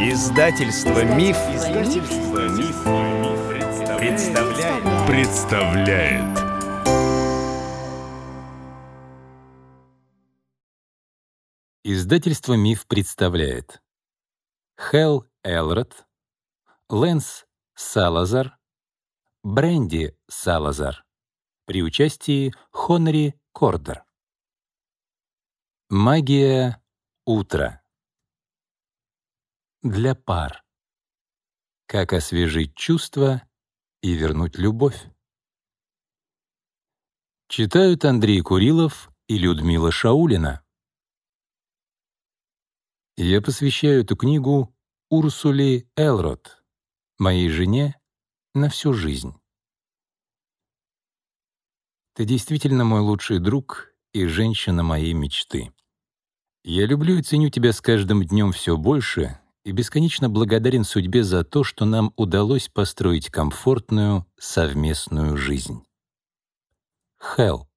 Издательство Миф, Издательство Миф, представляет. представляет. Издательство Миф представляет. Хелл Элрод, Лэнс Салазар, Бренди Салазар при участии Хонри Кордер. Магия утра. Для пар. Как освежить чувства и вернуть любовь. Читают Андрей Курилов и Людмила Шаулина. Я посвящаю эту книгу Урсуле Элрод, моей жене на всю жизнь. Ты действительно мой лучший друг и женщина моей мечты. Я люблю и ценю тебя с каждым днем все больше и бесконечно благодарен судьбе за то, что нам удалось построить комфортную совместную жизнь. Хелл.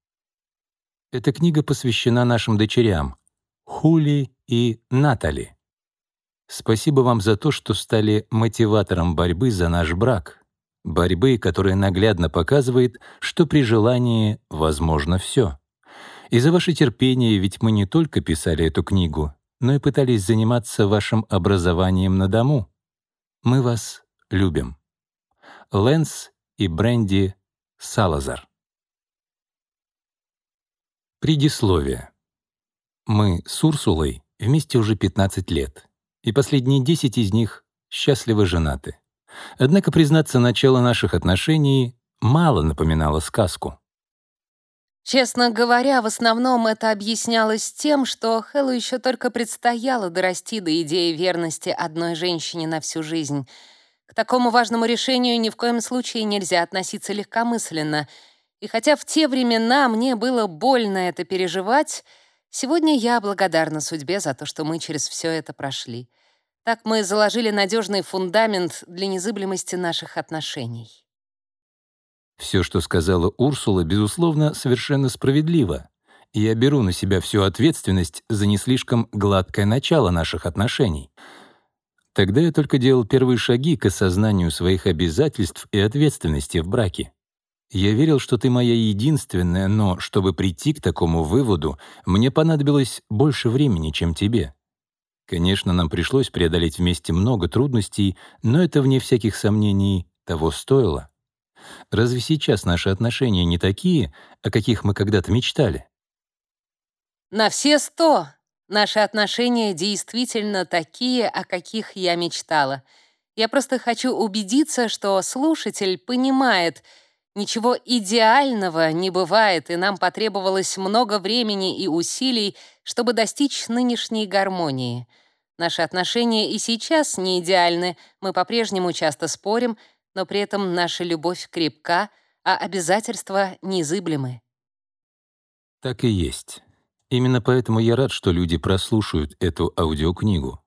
Эта книга посвящена нашим дочерям, Хули и Натали. Спасибо вам за то, что стали мотиватором борьбы за наш брак, борьбы, которая наглядно показывает, что при желании возможно все. И за ваше терпение, ведь мы не только писали эту книгу, но и пытались заниматься вашим образованием на дому. Мы вас любим. Лэнс и Бренди Салазар. Предисловие. Мы с Урсулой вместе уже 15 лет, и последние 10 из них счастливо женаты. Однако, признаться, начало наших отношений мало напоминало сказку. Честно говоря, в основном это объяснялось тем, что Хэллу еще только предстояло дорасти до идеи верности одной женщине на всю жизнь. К такому важному решению ни в коем случае нельзя относиться легкомысленно. И хотя в те времена мне было больно это переживать, сегодня я благодарна судьбе за то, что мы через все это прошли. Так мы заложили надежный фундамент для незыблемости наших отношений. Все, что сказала Урсула, безусловно, совершенно справедливо. Я беру на себя всю ответственность за не слишком гладкое начало наших отношений. Тогда я только делал первые шаги к осознанию своих обязательств и ответственности в браке. Я верил, что ты моя единственная, но чтобы прийти к такому выводу, мне понадобилось больше времени, чем тебе. Конечно, нам пришлось преодолеть вместе много трудностей, но это, вне всяких сомнений, того стоило. Разве сейчас наши отношения не такие, о каких мы когда-то мечтали? На все сто. Наши отношения действительно такие, о каких я мечтала. Я просто хочу убедиться, что слушатель понимает, ничего идеального не бывает, и нам потребовалось много времени и усилий, чтобы достичь нынешней гармонии. Наши отношения и сейчас не идеальны, мы по-прежнему часто спорим, но при этом наша любовь крепка, а обязательства незыблемы. Так и есть. Именно поэтому я рад, что люди прослушают эту аудиокнигу.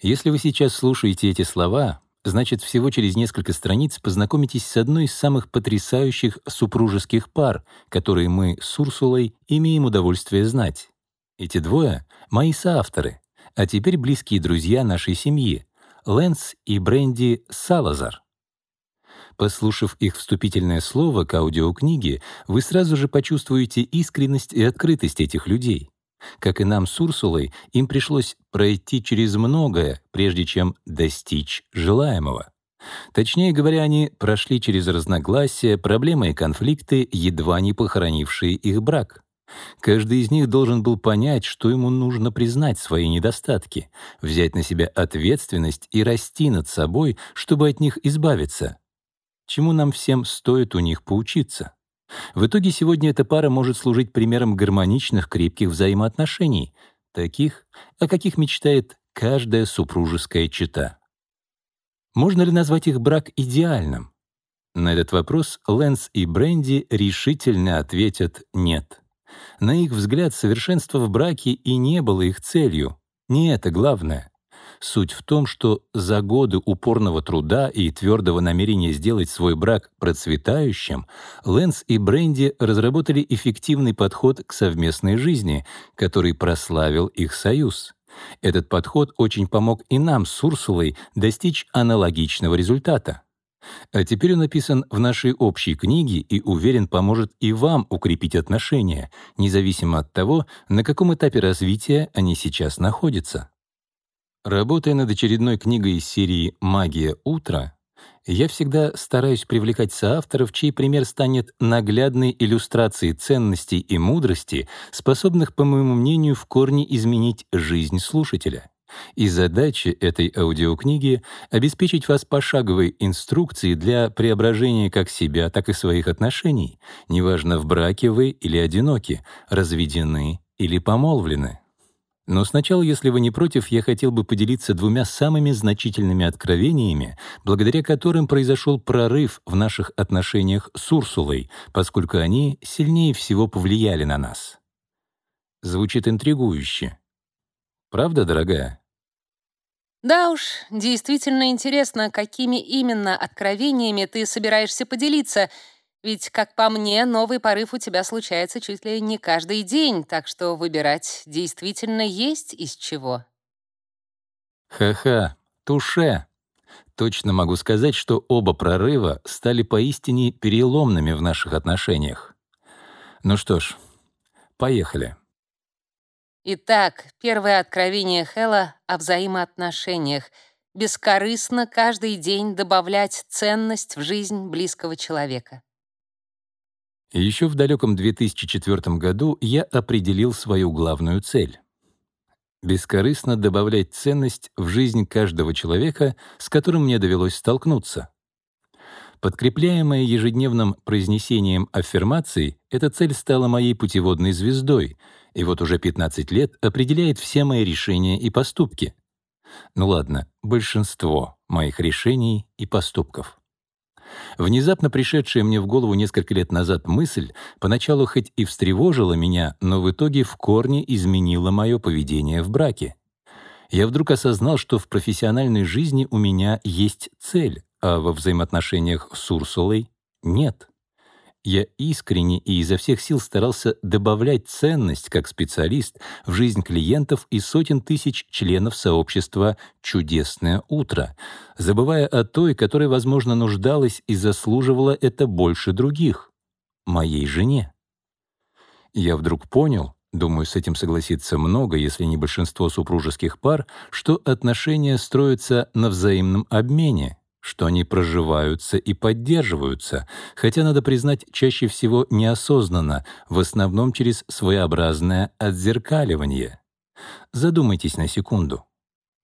Если вы сейчас слушаете эти слова, значит, всего через несколько страниц познакомитесь с одной из самых потрясающих супружеских пар, которые мы с Урсулой имеем удовольствие знать. Эти двое — мои соавторы, а теперь близкие друзья нашей семьи — Лэнс и Бренди Салазар. Послушав их вступительное слово к аудиокниге, вы сразу же почувствуете искренность и открытость этих людей. Как и нам с Урсулой, им пришлось пройти через многое, прежде чем достичь желаемого. Точнее говоря, они прошли через разногласия, проблемы и конфликты, едва не похоронившие их брак. Каждый из них должен был понять, что ему нужно признать свои недостатки, взять на себя ответственность и расти над собой, чтобы от них избавиться чему нам всем стоит у них поучиться. В итоге сегодня эта пара может служить примером гармоничных, крепких взаимоотношений, таких, о каких мечтает каждая супружеская чета. Можно ли назвать их брак идеальным? На этот вопрос Лэнс и Бренди решительно ответят «нет». На их взгляд, совершенство в браке и не было их целью. Не это главное. Суть в том, что за годы упорного труда и твердого намерения сделать свой брак процветающим, Лэнс и Бренди разработали эффективный подход к совместной жизни, который прославил их союз. Этот подход очень помог и нам с Урсулой достичь аналогичного результата. А теперь он написан в нашей общей книге и, уверен, поможет и вам укрепить отношения, независимо от того, на каком этапе развития они сейчас находятся. Работая над очередной книгой из серии «Магия утра», я всегда стараюсь привлекать соавторов, чей пример станет наглядной иллюстрацией ценностей и мудрости, способных, по моему мнению, в корне изменить жизнь слушателя. И задача этой аудиокниги — обеспечить вас пошаговой инструкцией для преображения как себя, так и своих отношений, неважно, в браке вы или одиноки, разведены или помолвлены. Но сначала, если вы не против, я хотел бы поделиться двумя самыми значительными откровениями, благодаря которым произошел прорыв в наших отношениях с Урсулой, поскольку они сильнее всего повлияли на нас. Звучит интригующе. Правда, дорогая? Да уж, действительно интересно, какими именно откровениями ты собираешься поделиться — ведь, как по мне, новый порыв у тебя случается чуть ли не каждый день, так что выбирать действительно есть из чего. Ха-ха, туше. Точно могу сказать, что оба прорыва стали поистине переломными в наших отношениях. Ну что ж, поехали. Итак, первое откровение Хэлла о взаимоотношениях. Бескорыстно каждый день добавлять ценность в жизнь близкого человека. Еще в далеком 2004 году я определил свою главную цель — бескорыстно добавлять ценность в жизнь каждого человека, с которым мне довелось столкнуться. Подкрепляемая ежедневным произнесением аффирмаций, эта цель стала моей путеводной звездой, и вот уже 15 лет определяет все мои решения и поступки. Ну ладно, большинство моих решений и поступков. Внезапно пришедшая мне в голову несколько лет назад мысль поначалу хоть и встревожила меня, но в итоге в корне изменила мое поведение в браке. Я вдруг осознал, что в профессиональной жизни у меня есть цель, а во взаимоотношениях с Урсулой — нет. Я искренне и изо всех сил старался добавлять ценность как специалист в жизнь клиентов и сотен тысяч членов сообщества «Чудесное утро», забывая о той, которая, возможно, нуждалась и заслуживала это больше других — моей жене. Я вдруг понял, думаю, с этим согласится много, если не большинство супружеских пар, что отношения строятся на взаимном обмене, что они проживаются и поддерживаются, хотя, надо признать, чаще всего неосознанно, в основном через своеобразное отзеркаливание. Задумайтесь на секунду.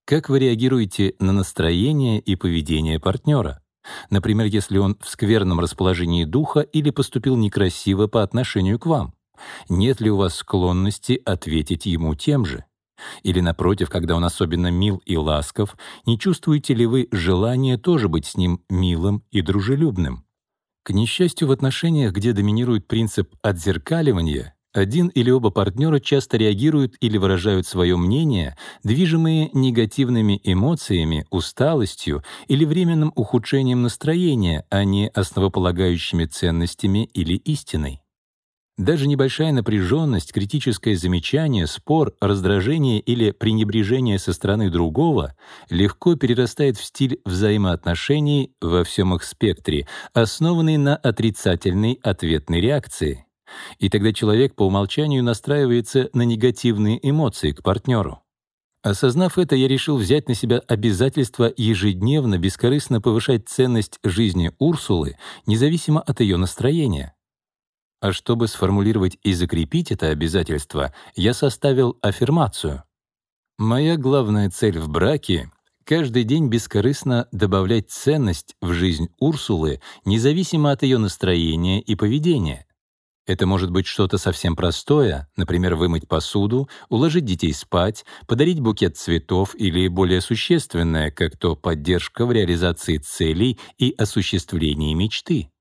Как вы реагируете на настроение и поведение партнера? Например, если он в скверном расположении духа или поступил некрасиво по отношению к вам. Нет ли у вас склонности ответить ему тем же? Или, напротив, когда он особенно мил и ласков, не чувствуете ли вы желания тоже быть с ним милым и дружелюбным? К несчастью, в отношениях, где доминирует принцип отзеркаливания, один или оба партнера часто реагируют или выражают свое мнение, движимые негативными эмоциями, усталостью или временным ухудшением настроения, а не основополагающими ценностями или истиной. Даже небольшая напряженность, критическое замечание, спор, раздражение или пренебрежение со стороны другого легко перерастает в стиль взаимоотношений во всем их спектре, основанный на отрицательной ответной реакции. И тогда человек по умолчанию настраивается на негативные эмоции к партнеру. Осознав это, я решил взять на себя обязательство ежедневно бескорыстно повышать ценность жизни Урсулы, независимо от ее настроения. А чтобы сформулировать и закрепить это обязательство, я составил аффирмацию. Моя главная цель в браке — каждый день бескорыстно добавлять ценность в жизнь Урсулы, независимо от ее настроения и поведения. Это может быть что-то совсем простое, например, вымыть посуду, уложить детей спать, подарить букет цветов или более существенное, как то поддержка в реализации целей и осуществлении мечты.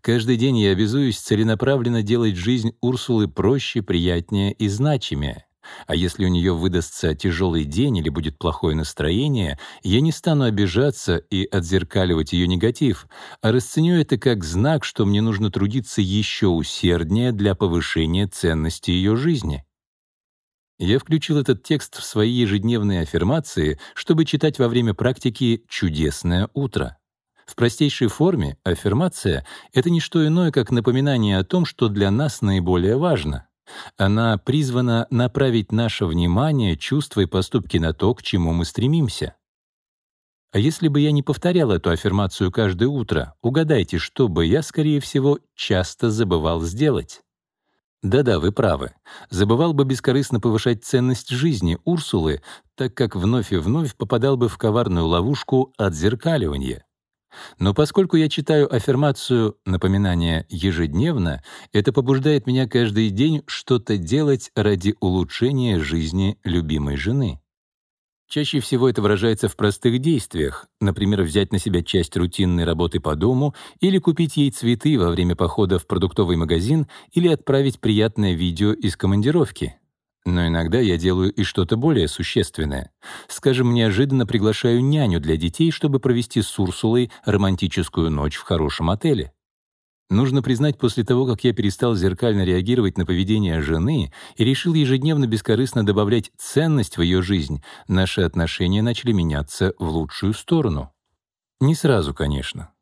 Каждый день я обязуюсь целенаправленно делать жизнь Урсулы проще, приятнее и значимее. А если у нее выдастся тяжелый день или будет плохое настроение, я не стану обижаться и отзеркаливать ее негатив, а расценю это как знак, что мне нужно трудиться еще усерднее для повышения ценности ее жизни. Я включил этот текст в свои ежедневные аффирмации, чтобы читать во время практики «Чудесное утро». В простейшей форме аффирмация — это не что иное, как напоминание о том, что для нас наиболее важно. Она призвана направить наше внимание, чувства и поступки на то, к чему мы стремимся. А если бы я не повторял эту аффирмацию каждое утро, угадайте, что бы я, скорее всего, часто забывал сделать. Да-да, вы правы. Забывал бы бескорыстно повышать ценность жизни Урсулы, так как вновь и вновь попадал бы в коварную ловушку отзеркаливания. Но поскольку я читаю аффирмацию напоминания ежедневно, это побуждает меня каждый день что-то делать ради улучшения жизни любимой жены. Чаще всего это выражается в простых действиях, например, взять на себя часть рутинной работы по дому или купить ей цветы во время похода в продуктовый магазин или отправить приятное видео из командировки. Но иногда я делаю и что-то более существенное. Скажем, неожиданно приглашаю няню для детей, чтобы провести с Урсулой романтическую ночь в хорошем отеле. Нужно признать, после того, как я перестал зеркально реагировать на поведение жены и решил ежедневно бескорыстно добавлять ценность в ее жизнь, наши отношения начали меняться в лучшую сторону. Не сразу, конечно.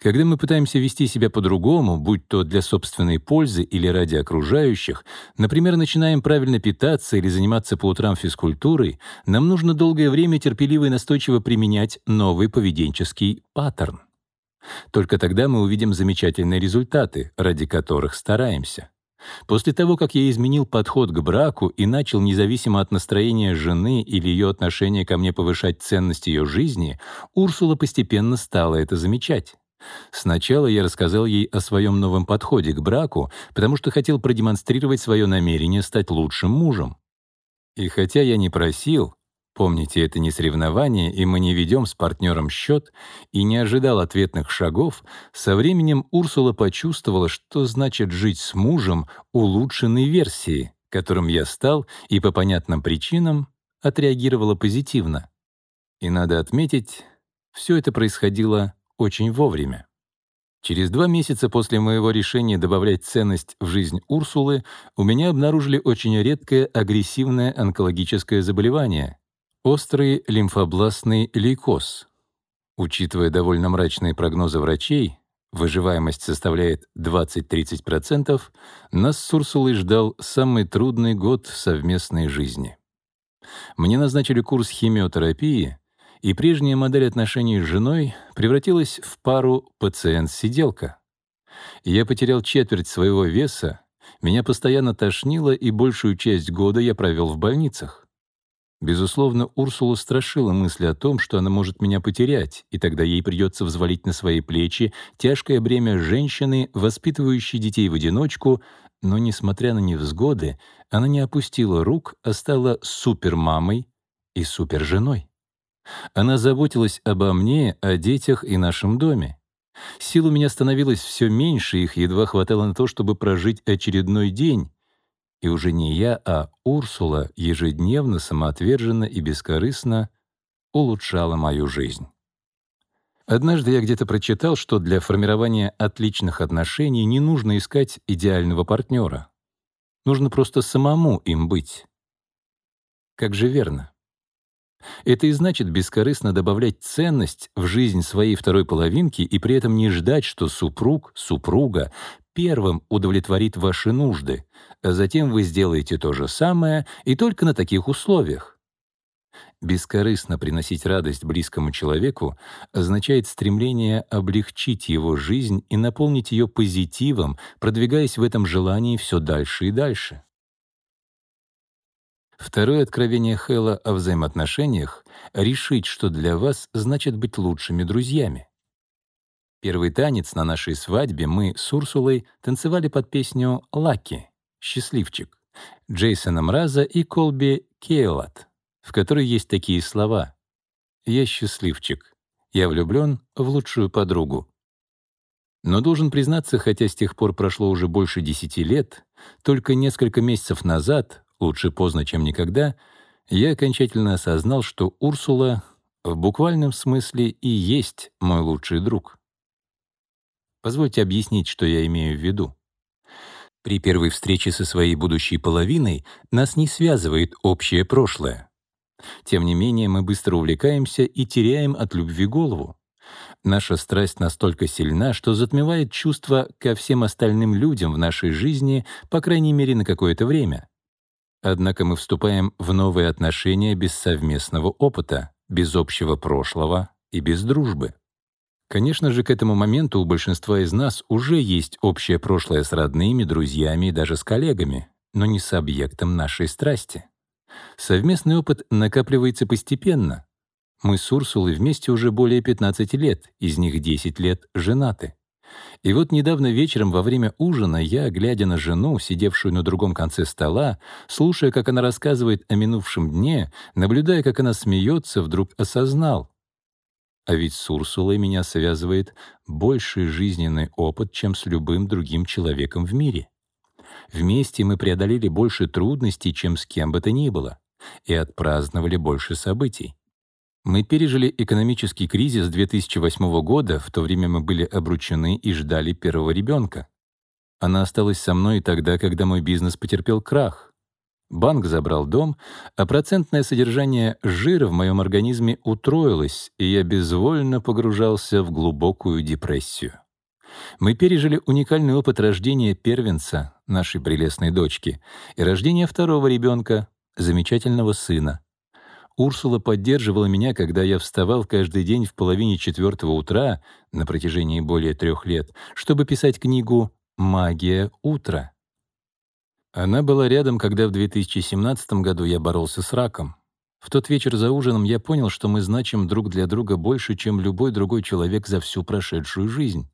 Когда мы пытаемся вести себя по-другому, будь то для собственной пользы или ради окружающих, например, начинаем правильно питаться или заниматься по утрам физкультурой, нам нужно долгое время терпеливо и настойчиво применять новый поведенческий паттерн. Только тогда мы увидим замечательные результаты, ради которых стараемся. После того, как я изменил подход к браку и начал независимо от настроения жены или ее отношения ко мне повышать ценность ее жизни, Урсула постепенно стала это замечать. Сначала я рассказал ей о своем новом подходе к браку, потому что хотел продемонстрировать свое намерение стать лучшим мужем. И хотя я не просил, Помните, это не соревнование, и мы не ведем с партнером счет, и не ожидал ответных шагов, со временем Урсула почувствовала, что значит жить с мужем улучшенной версии, которым я стал, и по понятным причинам отреагировала позитивно. И надо отметить, все это происходило очень вовремя. Через два месяца после моего решения добавлять ценность в жизнь Урсулы у меня обнаружили очень редкое агрессивное онкологическое заболевание Острый лимфобластный лейкоз. Учитывая довольно мрачные прогнозы врачей, выживаемость составляет 20-30%, нас с Урсулой ждал самый трудный год совместной жизни. Мне назначили курс химиотерапии, и прежняя модель отношений с женой превратилась в пару пациент-сиделка. Я потерял четверть своего веса, меня постоянно тошнило, и большую часть года я провел в больницах. Безусловно, Урсулу страшила мысль о том, что она может меня потерять, и тогда ей придется взвалить на свои плечи тяжкое бремя женщины, воспитывающей детей в одиночку, но, несмотря на невзгоды, она не опустила рук, а стала супермамой и суперженой. Она заботилась обо мне, о детях и нашем доме. Сил у меня становилось все меньше, их едва хватало на то, чтобы прожить очередной день, и уже не я, а Урсула ежедневно, самоотверженно и бескорыстно улучшала мою жизнь. Однажды я где-то прочитал, что для формирования отличных отношений не нужно искать идеального партнера. Нужно просто самому им быть. Как же верно? Это и значит бескорыстно добавлять ценность в жизнь своей второй половинки и при этом не ждать, что супруг, супруга первым удовлетворит ваши нужды, а затем вы сделаете то же самое и только на таких условиях. Бескорыстно приносить радость близкому человеку означает стремление облегчить его жизнь и наполнить ее позитивом, продвигаясь в этом желании все дальше и дальше. Второе откровение Хэлла о взаимоотношениях — решить, что для вас значит быть лучшими друзьями. Первый танец на нашей свадьбе мы с Урсулой танцевали под песню «Лаки» — «Счастливчик» Джейсона Мраза и Колби Кейлат, в которой есть такие слова «Я счастливчик, я влюблен в лучшую подругу». Но должен признаться, хотя с тех пор прошло уже больше десяти лет, только несколько месяцев назад, лучше поздно, чем никогда, я окончательно осознал, что Урсула в буквальном смысле и есть мой лучший друг. Позвольте объяснить, что я имею в виду. При первой встрече со своей будущей половиной нас не связывает общее прошлое. Тем не менее, мы быстро увлекаемся и теряем от любви голову. Наша страсть настолько сильна, что затмевает чувства ко всем остальным людям в нашей жизни, по крайней мере, на какое-то время. Однако мы вступаем в новые отношения без совместного опыта, без общего прошлого и без дружбы. Конечно же, к этому моменту у большинства из нас уже есть общее прошлое с родными, друзьями и даже с коллегами, но не с объектом нашей страсти. Совместный опыт накапливается постепенно. Мы с Урсулой вместе уже более 15 лет, из них 10 лет женаты. И вот недавно вечером во время ужина я, глядя на жену, сидевшую на другом конце стола, слушая, как она рассказывает о минувшем дне, наблюдая, как она смеется, вдруг осознал. А ведь с Урсулой меня связывает больший жизненный опыт, чем с любым другим человеком в мире. Вместе мы преодолели больше трудностей, чем с кем бы то ни было, и отпраздновали больше событий. Мы пережили экономический кризис 2008 года, в то время мы были обручены и ждали первого ребенка. Она осталась со мной тогда, когда мой бизнес потерпел крах. Банк забрал дом, а процентное содержание жира в моем организме утроилось, и я безвольно погружался в глубокую депрессию. Мы пережили уникальный опыт рождения первенца, нашей прелестной дочки, и рождения второго ребенка, замечательного сына. Урсула поддерживала меня, когда я вставал каждый день в половине четвертого утра на протяжении более трех лет, чтобы писать книгу «Магия утра». Она была рядом, когда в 2017 году я боролся с раком. В тот вечер за ужином я понял, что мы значим друг для друга больше, чем любой другой человек за всю прошедшую жизнь.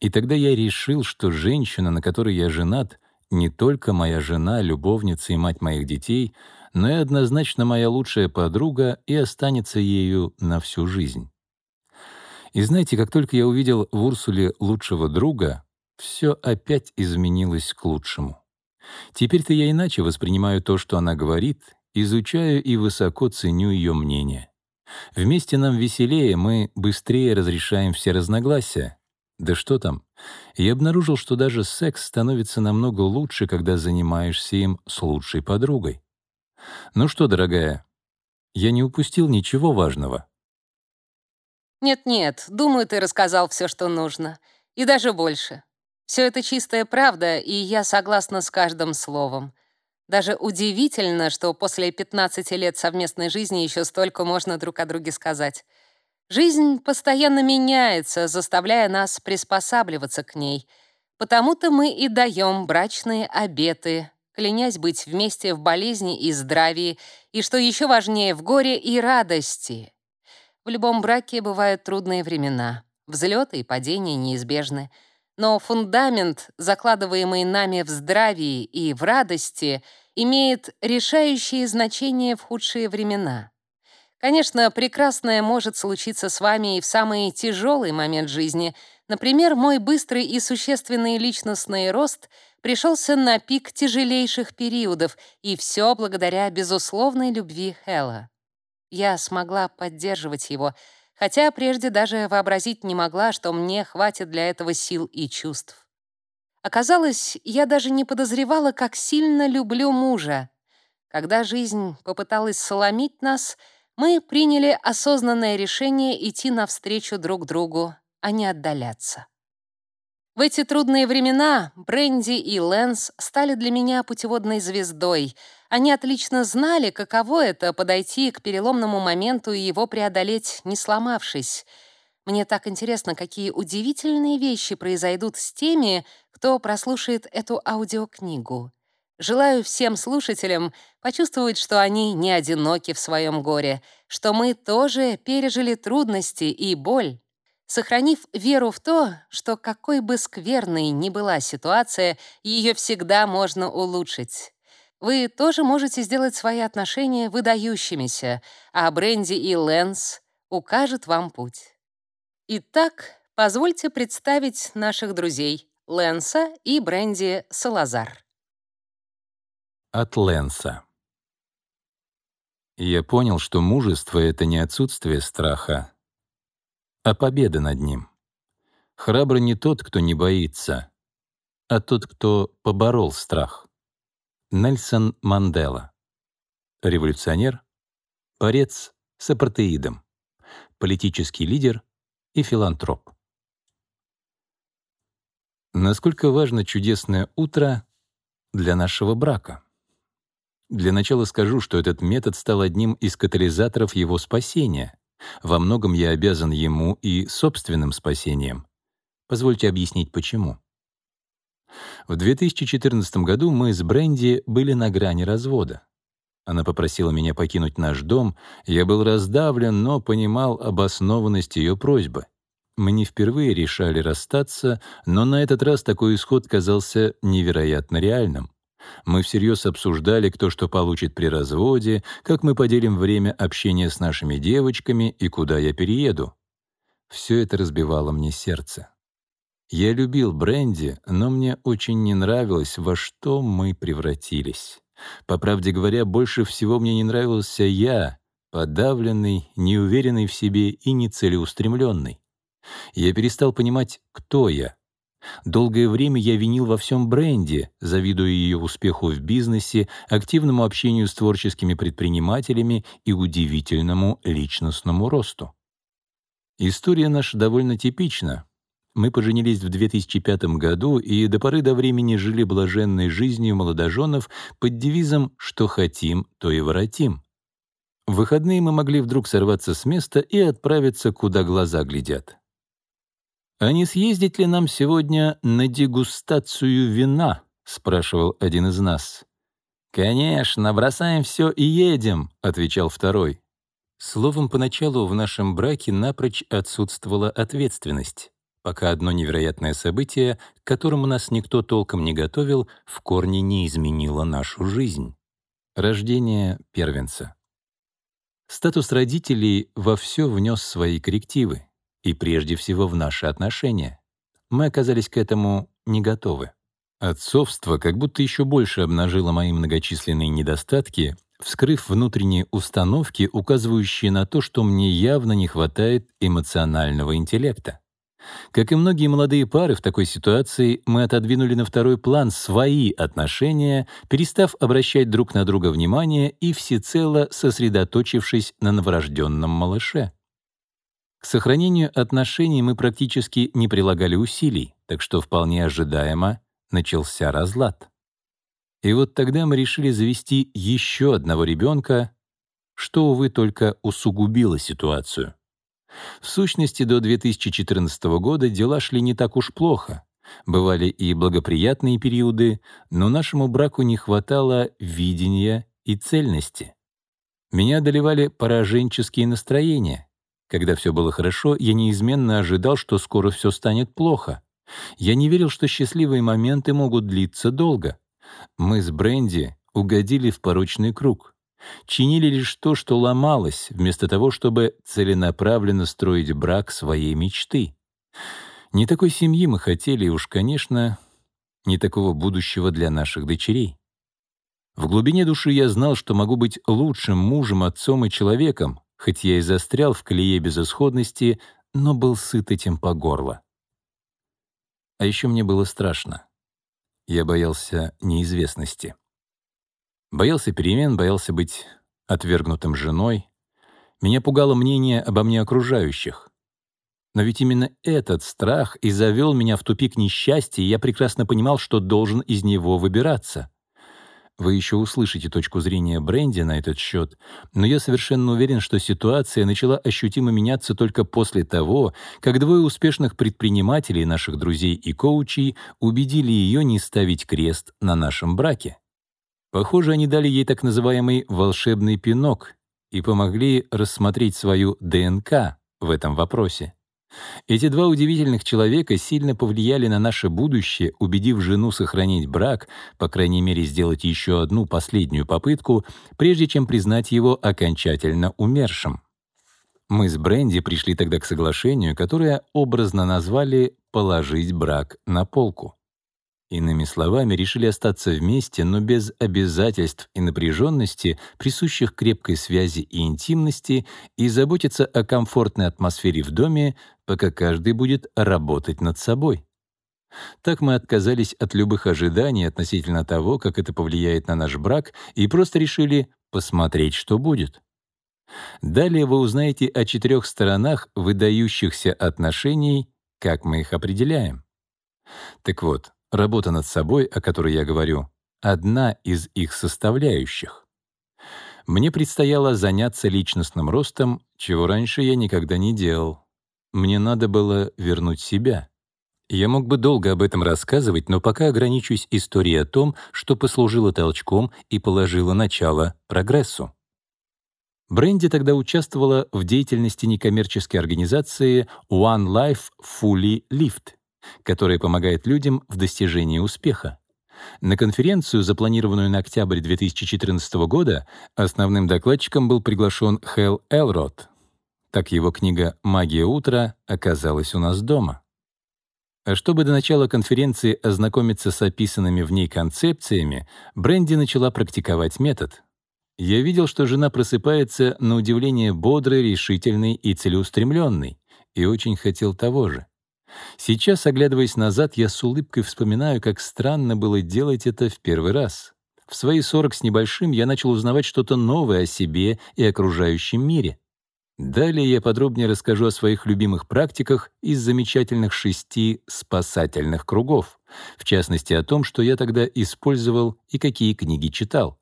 И тогда я решил, что женщина, на которой я женат, не только моя жена, любовница и мать моих детей, но и однозначно моя лучшая подруга и останется ею на всю жизнь. И знаете, как только я увидел в Урсуле лучшего друга, все опять изменилось к лучшему. Теперь-то я иначе воспринимаю то, что она говорит, изучаю и высоко ценю ее мнение. Вместе нам веселее, мы быстрее разрешаем все разногласия. Да что там? Я обнаружил, что даже секс становится намного лучше, когда занимаешься им с лучшей подругой. Ну что, дорогая, я не упустил ничего важного. Нет-нет, думаю, ты рассказал все, что нужно. И даже больше. Все это чистая правда, и я согласна с каждым словом. Даже удивительно, что после 15 лет совместной жизни еще столько можно друг о друге сказать. Жизнь постоянно меняется, заставляя нас приспосабливаться к ней. Потому-то мы и даем брачные обеты, клянясь быть вместе в болезни и здравии, и, что еще важнее, в горе и радости. В любом браке бывают трудные времена. Взлеты и падения неизбежны — но фундамент, закладываемый нами в здравии и в радости, имеет решающее значение в худшие времена. Конечно, прекрасное может случиться с вами и в самый тяжелый момент жизни. Например, мой быстрый и существенный личностный рост пришелся на пик тяжелейших периодов, и все благодаря безусловной любви Хэлла. Я смогла поддерживать его — хотя прежде даже вообразить не могла, что мне хватит для этого сил и чувств. Оказалось, я даже не подозревала, как сильно люблю мужа. Когда жизнь попыталась сломить нас, мы приняли осознанное решение идти навстречу друг другу, а не отдаляться. В эти трудные времена Бренди и Лэнс стали для меня путеводной звездой. Они отлично знали, каково это — подойти к переломному моменту и его преодолеть, не сломавшись. Мне так интересно, какие удивительные вещи произойдут с теми, кто прослушает эту аудиокнигу. Желаю всем слушателям почувствовать, что они не одиноки в своем горе, что мы тоже пережили трудности и боль, сохранив веру в то, что какой бы скверной ни была ситуация, ее всегда можно улучшить. Вы тоже можете сделать свои отношения выдающимися, а Бренди и Лэнс укажут вам путь. Итак, позвольте представить наших друзей Лэнса и Бренди Салазар. От Лэнса. Я понял, что мужество — это не отсутствие страха, а победа над ним. Храбр не тот, кто не боится, а тот, кто поборол страх. Нельсон Мандела. Революционер, борец с апартеидом, политический лидер и филантроп. Насколько важно чудесное утро для нашего брака? Для начала скажу, что этот метод стал одним из катализаторов его спасения. Во многом я обязан ему и собственным спасением. Позвольте объяснить, почему. В 2014 году мы с Бренди были на грани развода. Она попросила меня покинуть наш дом, я был раздавлен, но понимал обоснованность ее просьбы. Мы не впервые решали расстаться, но на этот раз такой исход казался невероятно реальным. Мы всерьез обсуждали, кто что получит при разводе, как мы поделим время общения с нашими девочками и куда я перееду. Все это разбивало мне сердце. Я любил Бренди, но мне очень не нравилось, во что мы превратились. По правде говоря, больше всего мне не нравился я, подавленный, неуверенный в себе и нецелеустремленный. Я перестал понимать, кто я. Долгое время я винил во всем бренде, завидуя ее успеху в бизнесе, активному общению с творческими предпринимателями и удивительному личностному росту. История наша довольно типична. Мы поженились в 2005 году и до поры до времени жили блаженной жизнью молодоженов под девизом «что хотим, то и воротим». В выходные мы могли вдруг сорваться с места и отправиться, куда глаза глядят. «А не съездить ли нам сегодня на дегустацию вина?» — спрашивал один из нас. «Конечно, бросаем все и едем», — отвечал второй. Словом, поначалу в нашем браке напрочь отсутствовала ответственность, пока одно невероятное событие, к которому нас никто толком не готовил, в корне не изменило нашу жизнь. Рождение первенца. Статус родителей во все внес свои коррективы и прежде всего в наши отношения. Мы оказались к этому не готовы. Отцовство как будто еще больше обнажило мои многочисленные недостатки, вскрыв внутренние установки, указывающие на то, что мне явно не хватает эмоционального интеллекта. Как и многие молодые пары в такой ситуации, мы отодвинули на второй план свои отношения, перестав обращать друг на друга внимание и всецело сосредоточившись на новорожденном малыше. К сохранению отношений мы практически не прилагали усилий, так что вполне ожидаемо начался разлад. И вот тогда мы решили завести еще одного ребенка, что, увы, только усугубило ситуацию. В сущности, до 2014 года дела шли не так уж плохо. Бывали и благоприятные периоды, но нашему браку не хватало видения и цельности. Меня одолевали пораженческие настроения, когда все было хорошо, я неизменно ожидал, что скоро все станет плохо. Я не верил, что счастливые моменты могут длиться долго. Мы с Бренди угодили в порочный круг. Чинили лишь то, что ломалось, вместо того, чтобы целенаправленно строить брак своей мечты. Не такой семьи мы хотели, и уж, конечно, не такого будущего для наших дочерей. В глубине души я знал, что могу быть лучшим мужем, отцом и человеком, хоть я и застрял в колее безысходности, но был сыт этим по горло. А еще мне было страшно. Я боялся неизвестности. Боялся перемен, боялся быть отвергнутым женой. Меня пугало мнение обо мне окружающих. Но ведь именно этот страх и завел меня в тупик несчастья, и я прекрасно понимал, что должен из него выбираться. Вы еще услышите точку зрения Бренди на этот счет, но я совершенно уверен, что ситуация начала ощутимо меняться только после того, как двое успешных предпринимателей, наших друзей и коучей, убедили ее не ставить крест на нашем браке. Похоже, они дали ей так называемый «волшебный пинок» и помогли рассмотреть свою ДНК в этом вопросе. Эти два удивительных человека сильно повлияли на наше будущее, убедив жену сохранить брак, по крайней мере, сделать еще одну последнюю попытку, прежде чем признать его окончательно умершим. Мы с Бренди пришли тогда к соглашению, которое образно назвали «положить брак на полку». Иными словами, решили остаться вместе, но без обязательств и напряженности, присущих крепкой связи и интимности, и заботиться о комфортной атмосфере в доме, пока каждый будет работать над собой. Так мы отказались от любых ожиданий относительно того, как это повлияет на наш брак, и просто решили посмотреть, что будет. Далее вы узнаете о четырех сторонах выдающихся отношений, как мы их определяем. Так вот, работа над собой, о которой я говорю, одна из их составляющих. Мне предстояло заняться личностным ростом, чего раньше я никогда не делал. Мне надо было вернуть себя. Я мог бы долго об этом рассказывать, но пока ограничусь историей о том, что послужило толчком и положило начало прогрессу. Бренди тогда участвовала в деятельности некоммерческой организации One Life Fully Lived, которая помогает людям в достижении успеха. На конференцию, запланированную на октябрь 2014 года, основным докладчиком был приглашен Хэл Элрод. Так его книга «Магия утра» оказалась у нас дома. А чтобы до начала конференции ознакомиться с описанными в ней концепциями, Бренди начала практиковать метод. Я видел, что жена просыпается на удивление бодрой, решительной и целеустремленной, и очень хотел того же. Сейчас, оглядываясь назад, я с улыбкой вспоминаю, как странно было делать это в первый раз. В свои сорок с небольшим я начал узнавать что-то новое о себе и окружающем мире. Далее я подробнее расскажу о своих любимых практиках из замечательных шести спасательных кругов, в частности о том, что я тогда использовал и какие книги читал.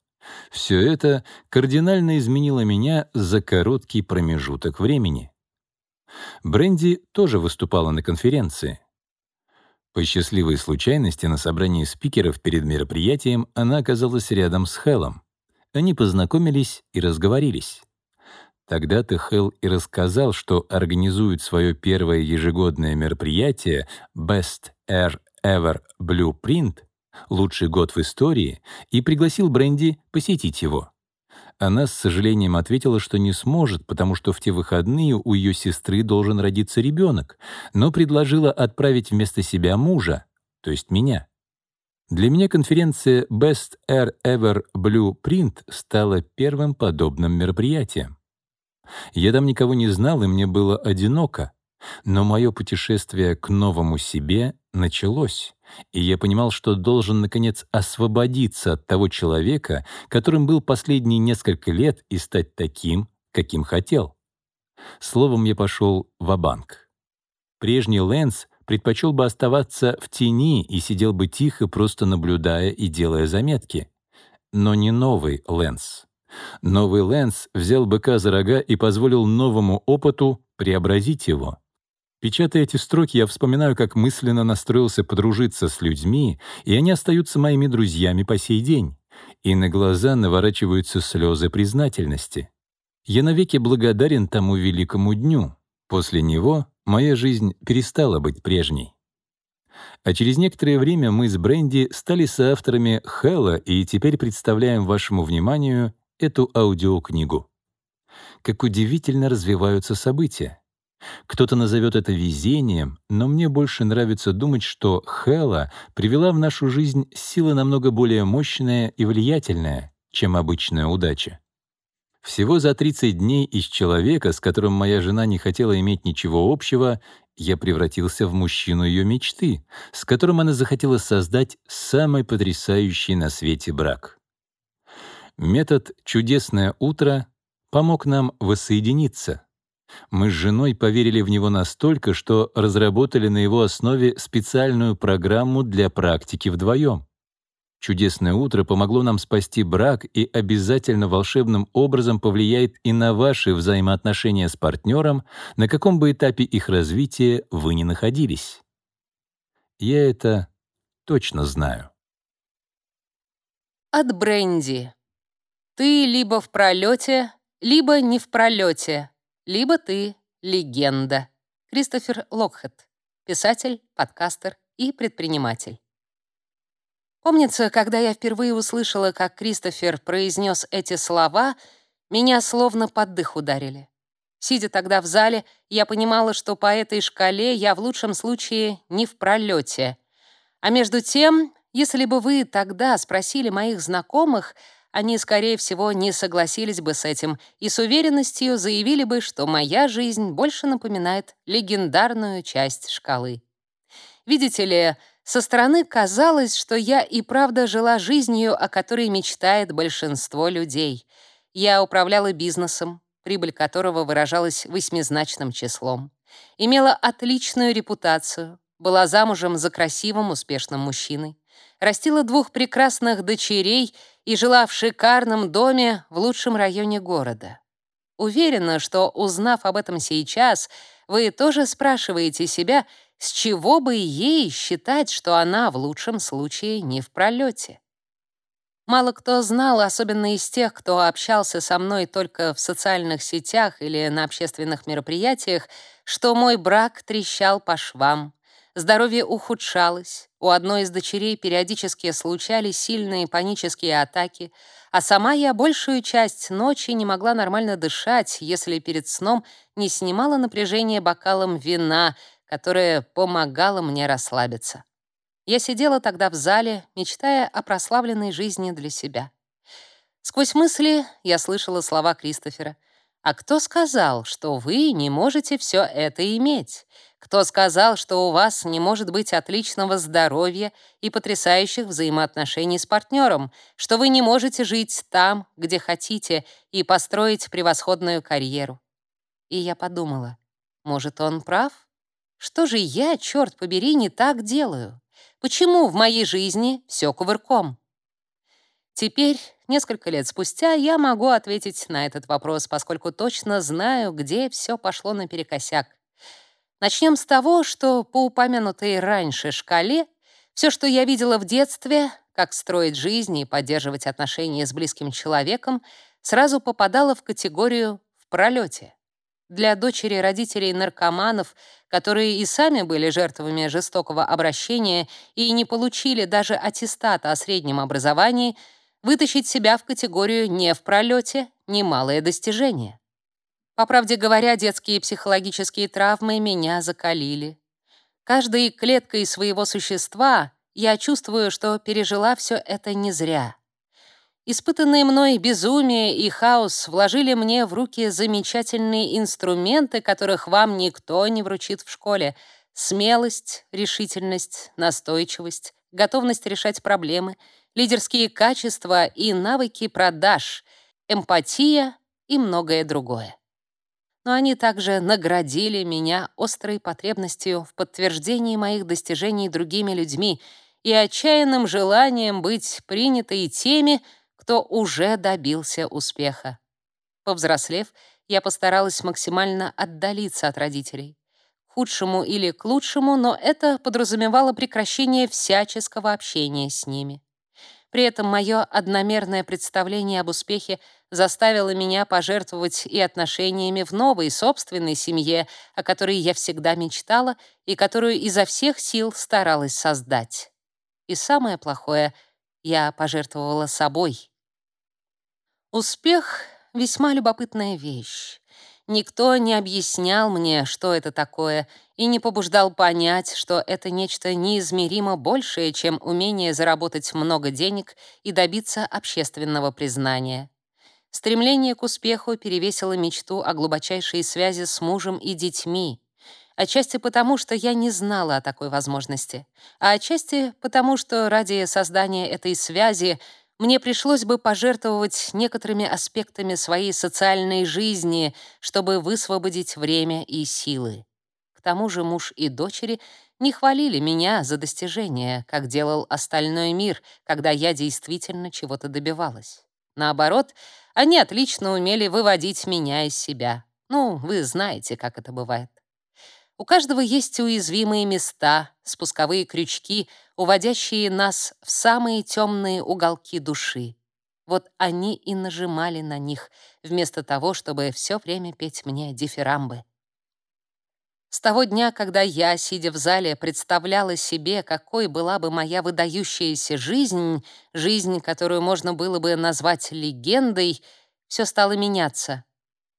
Все это кардинально изменило меня за короткий промежуток времени. Бренди тоже выступала на конференции. По счастливой случайности на собрании спикеров перед мероприятием она оказалась рядом с Хелом. Они познакомились и разговорились. Тогда-то Хелл и рассказал, что организует свое первое ежегодное мероприятие Best Air Ever Blueprint — лучший год в истории, и пригласил Бренди посетить его. Она с сожалением ответила, что не сможет, потому что в те выходные у ее сестры должен родиться ребенок, но предложила отправить вместо себя мужа, то есть меня. Для меня конференция Best Air Ever Blueprint стала первым подобным мероприятием. Я там никого не знал, и мне было одиноко. Но мое путешествие к новому себе началось, и я понимал, что должен, наконец, освободиться от того человека, которым был последние несколько лет, и стать таким, каким хотел. Словом, я пошел в банк Прежний Лэнс предпочел бы оставаться в тени и сидел бы тихо, просто наблюдая и делая заметки. Но не новый Лэнс. Новый Лэнс взял быка за рога и позволил новому опыту преобразить его. Печатая эти строки, я вспоминаю, как мысленно настроился подружиться с людьми, и они остаются моими друзьями по сей день. И на глаза наворачиваются слезы признательности. Я навеки благодарен тому великому дню. После него моя жизнь перестала быть прежней. А через некоторое время мы с Бренди стали соавторами Хэлла и теперь представляем вашему вниманию эту аудиокнигу. Как удивительно развиваются события. Кто-то назовет это везением, но мне больше нравится думать, что Хела привела в нашу жизнь сила намного более мощная и влиятельная, чем обычная удача. Всего за 30 дней из человека, с которым моя жена не хотела иметь ничего общего, я превратился в мужчину ее мечты, с которым она захотела создать самый потрясающий на свете брак. Метод «Чудесное утро» помог нам воссоединиться. Мы с женой поверили в него настолько, что разработали на его основе специальную программу для практики вдвоем. «Чудесное утро» помогло нам спасти брак и обязательно волшебным образом повлияет и на ваши взаимоотношения с партнером, на каком бы этапе их развития вы ни находились. Я это точно знаю. От Бренди. Ты либо в пролете, либо не в пролете, либо ты легенда. Кристофер Локхед, писатель, подкастер и предприниматель. Помнится, когда я впервые услышала, как Кристофер произнес эти слова, меня словно под дых ударили. Сидя тогда в зале, я понимала, что по этой шкале я в лучшем случае не в пролете. А между тем, если бы вы тогда спросили моих знакомых, они, скорее всего, не согласились бы с этим и с уверенностью заявили бы, что моя жизнь больше напоминает легендарную часть шкалы. Видите ли, Со стороны казалось, что я и правда жила жизнью, о которой мечтает большинство людей. Я управляла бизнесом, прибыль которого выражалась восьмизначным числом. Имела отличную репутацию, была замужем за красивым, успешным мужчиной, растила двух прекрасных дочерей и жила в шикарном доме в лучшем районе города. Уверена, что, узнав об этом сейчас, вы тоже спрашиваете себя, с чего бы ей считать, что она в лучшем случае не в пролете. Мало кто знал, особенно из тех, кто общался со мной только в социальных сетях или на общественных мероприятиях, что мой брак трещал по швам. Здоровье ухудшалось, у одной из дочерей периодически случались сильные панические атаки, а сама я большую часть ночи не могла нормально дышать, если перед сном не снимала напряжение бокалом вина, которое помогало мне расслабиться. Я сидела тогда в зале, мечтая о прославленной жизни для себя. Сквозь мысли я слышала слова Кристофера — а кто сказал, что вы не можете все это иметь? Кто сказал, что у вас не может быть отличного здоровья и потрясающих взаимоотношений с партнером, что вы не можете жить там, где хотите, и построить превосходную карьеру? И я подумала, может, он прав? Что же я, черт побери, не так делаю? Почему в моей жизни все кувырком? Теперь, несколько лет спустя, я могу ответить на этот вопрос, поскольку точно знаю, где все пошло наперекосяк. Начнем с того, что по упомянутой раньше шкале все, что я видела в детстве, как строить жизнь и поддерживать отношения с близким человеком, сразу попадало в категорию «в пролете». Для дочери родителей наркоманов, которые и сами были жертвами жестокого обращения и не получили даже аттестата о среднем образовании — Вытащить себя в категорию «не в пролете» — немалое достижение. По правде говоря, детские психологические травмы меня закалили. Каждой клеткой своего существа я чувствую, что пережила все это не зря. Испытанные мной безумие и хаос вложили мне в руки замечательные инструменты, которых вам никто не вручит в школе. Смелость, решительность, настойчивость, готовность решать проблемы — лидерские качества и навыки продаж, эмпатия и многое другое. Но они также наградили меня острой потребностью в подтверждении моих достижений другими людьми и отчаянным желанием быть принятой теми, кто уже добился успеха. Повзрослев, я постаралась максимально отдалиться от родителей. К худшему или к лучшему, но это подразумевало прекращение всяческого общения с ними. При этом мое одномерное представление об успехе заставило меня пожертвовать и отношениями в новой собственной семье, о которой я всегда мечтала и которую изо всех сил старалась создать. И самое плохое — я пожертвовала собой. Успех — весьма любопытная вещь. Никто не объяснял мне, что это такое, и не побуждал понять, что это нечто неизмеримо большее, чем умение заработать много денег и добиться общественного признания. Стремление к успеху перевесило мечту о глубочайшей связи с мужем и детьми. Отчасти потому, что я не знала о такой возможности, а отчасти потому, что ради создания этой связи мне пришлось бы пожертвовать некоторыми аспектами своей социальной жизни, чтобы высвободить время и силы. К тому же муж и дочери не хвалили меня за достижения, как делал остальной мир, когда я действительно чего-то добивалась. Наоборот, они отлично умели выводить меня из себя. Ну, вы знаете, как это бывает. У каждого есть уязвимые места, спусковые крючки, уводящие нас в самые темные уголки души. Вот они и нажимали на них, вместо того, чтобы все время петь мне дифирамбы. С того дня, когда я, сидя в зале, представляла себе, какой была бы моя выдающаяся жизнь, жизнь, которую можно было бы назвать легендой, все стало меняться.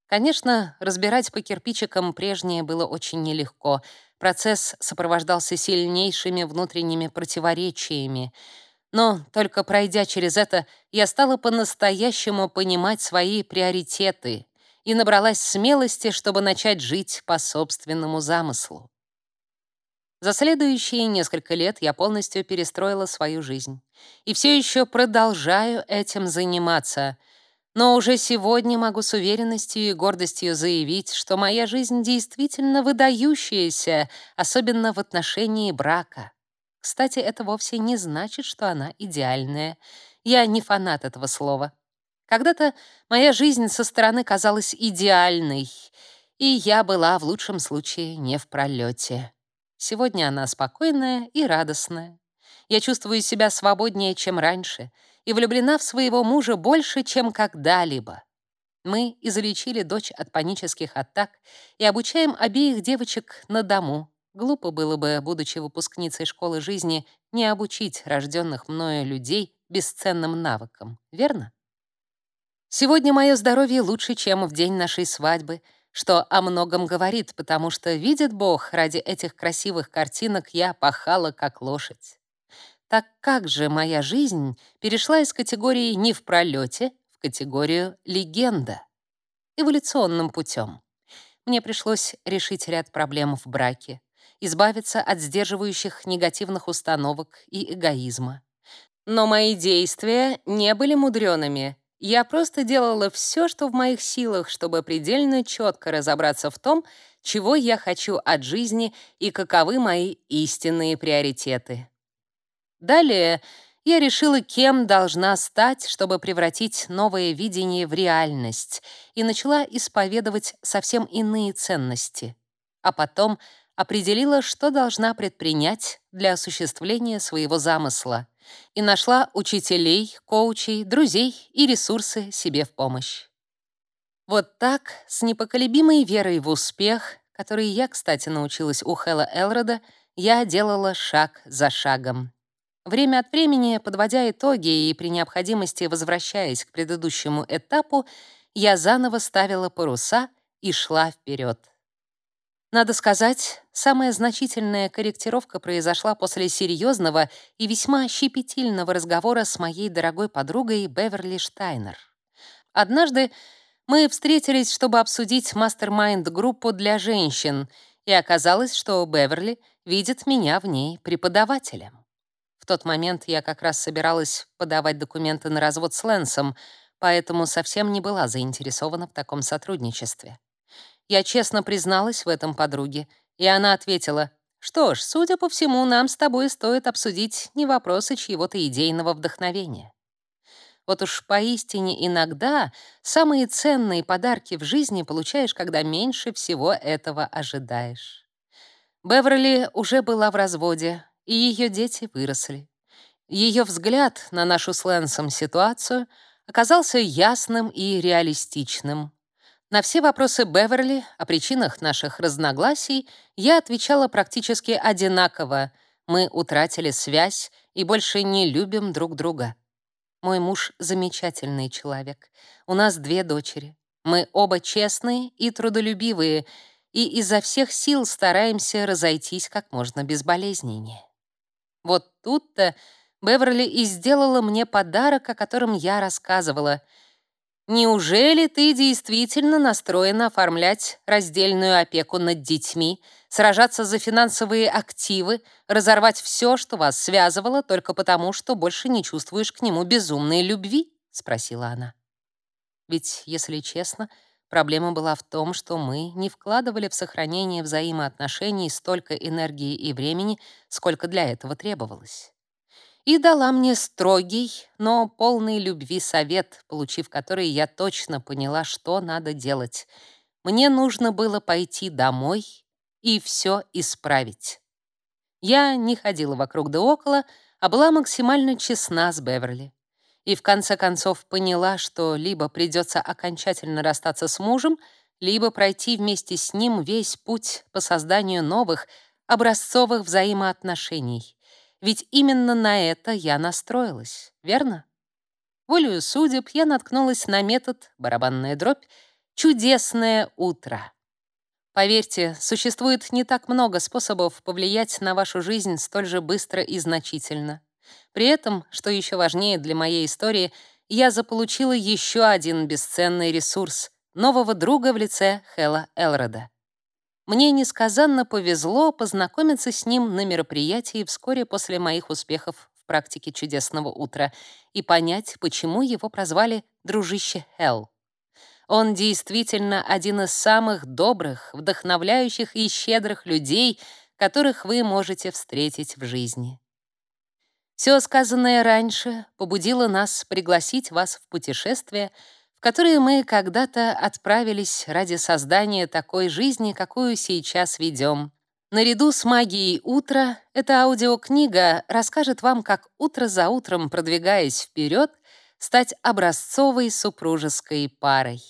Конечно, разбирать по кирпичикам прежнее было очень нелегко. Процесс сопровождался сильнейшими внутренними противоречиями. Но только пройдя через это, я стала по-настоящему понимать свои приоритеты — и набралась смелости, чтобы начать жить по собственному замыслу. За следующие несколько лет я полностью перестроила свою жизнь. И все еще продолжаю этим заниматься. Но уже сегодня могу с уверенностью и гордостью заявить, что моя жизнь действительно выдающаяся, особенно в отношении брака. Кстати, это вовсе не значит, что она идеальная. Я не фанат этого слова. Когда-то моя жизнь со стороны казалась идеальной, и я была в лучшем случае не в пролете. Сегодня она спокойная и радостная. Я чувствую себя свободнее, чем раньше, и влюблена в своего мужа больше, чем когда-либо. Мы излечили дочь от панических атак и обучаем обеих девочек на дому. Глупо было бы, будучи выпускницей школы жизни, не обучить рожденных мною людей бесценным навыкам, верно? Сегодня мое здоровье лучше, чем в день нашей свадьбы — что о многом говорит, потому что, видит Бог, ради этих красивых картинок я пахала как лошадь. Так как же моя жизнь перешла из категории «не в пролете» в категорию «легенда»? Эволюционным путем. Мне пришлось решить ряд проблем в браке, избавиться от сдерживающих негативных установок и эгоизма. Но мои действия не были мудреными — я просто делала все, что в моих силах, чтобы предельно четко разобраться в том, чего я хочу от жизни и каковы мои истинные приоритеты. Далее я решила, кем должна стать, чтобы превратить новое видение в реальность, и начала исповедовать совсем иные ценности. А потом определила, что должна предпринять для осуществления своего замысла — и нашла учителей, коучей, друзей и ресурсы себе в помощь. Вот так, с непоколебимой верой в успех, который я, кстати, научилась у Хэлла Элрода, я делала шаг за шагом. Время от времени, подводя итоги и при необходимости возвращаясь к предыдущему этапу, я заново ставила паруса и шла вперед. Надо сказать, самая значительная корректировка произошла после серьезного и весьма щепетильного разговора с моей дорогой подругой Беверли Штайнер. Однажды мы встретились, чтобы обсудить мастер-майнд-группу для женщин, и оказалось, что Беверли видит меня в ней преподавателем. В тот момент я как раз собиралась подавать документы на развод с Лэнсом, поэтому совсем не была заинтересована в таком сотрудничестве. Я честно призналась в этом подруге, и она ответила, «Что ж, судя по всему, нам с тобой стоит обсудить не вопросы чьего-то идейного вдохновения». Вот уж поистине иногда самые ценные подарки в жизни получаешь, когда меньше всего этого ожидаешь. Беверли уже была в разводе, и ее дети выросли. Ее взгляд на нашу с Лэнсом ситуацию оказался ясным и реалистичным. На все вопросы Беверли о причинах наших разногласий я отвечала практически одинаково. Мы утратили связь и больше не любим друг друга. Мой муж — замечательный человек. У нас две дочери. Мы оба честные и трудолюбивые, и изо всех сил стараемся разойтись как можно безболезненнее. Вот тут-то Беверли и сделала мне подарок, о котором я рассказывала — Неужели ты действительно настроена оформлять раздельную опеку над детьми, сражаться за финансовые активы, разорвать все, что вас связывало, только потому, что больше не чувствуешь к нему безумной любви? спросила она. Ведь, если честно, проблема была в том, что мы не вкладывали в сохранение взаимоотношений столько энергии и времени, сколько для этого требовалось и дала мне строгий, но полный любви совет, получив который я точно поняла, что надо делать. Мне нужно было пойти домой и все исправить. Я не ходила вокруг да около, а была максимально честна с Беверли. И в конце концов поняла, что либо придется окончательно расстаться с мужем, либо пройти вместе с ним весь путь по созданию новых, образцовых взаимоотношений — ведь именно на это я настроилась, верно? Волею судеб я наткнулась на метод барабанная дробь «Чудесное утро». Поверьте, существует не так много способов повлиять на вашу жизнь столь же быстро и значительно. При этом, что еще важнее для моей истории, я заполучила еще один бесценный ресурс — нового друга в лице Хэлла Элрода. Мне несказанно повезло познакомиться с ним на мероприятии вскоре после моих успехов в практике чудесного утра и понять, почему его прозвали «дружище Хелл». Он действительно один из самых добрых, вдохновляющих и щедрых людей, которых вы можете встретить в жизни. Все сказанное раньше побудило нас пригласить вас в путешествие, в которое мы когда-то отправились ради создания такой жизни, какую сейчас ведем. Наряду с магией утра эта аудиокнига расскажет вам, как утро за утром, продвигаясь вперед, стать образцовой супружеской парой.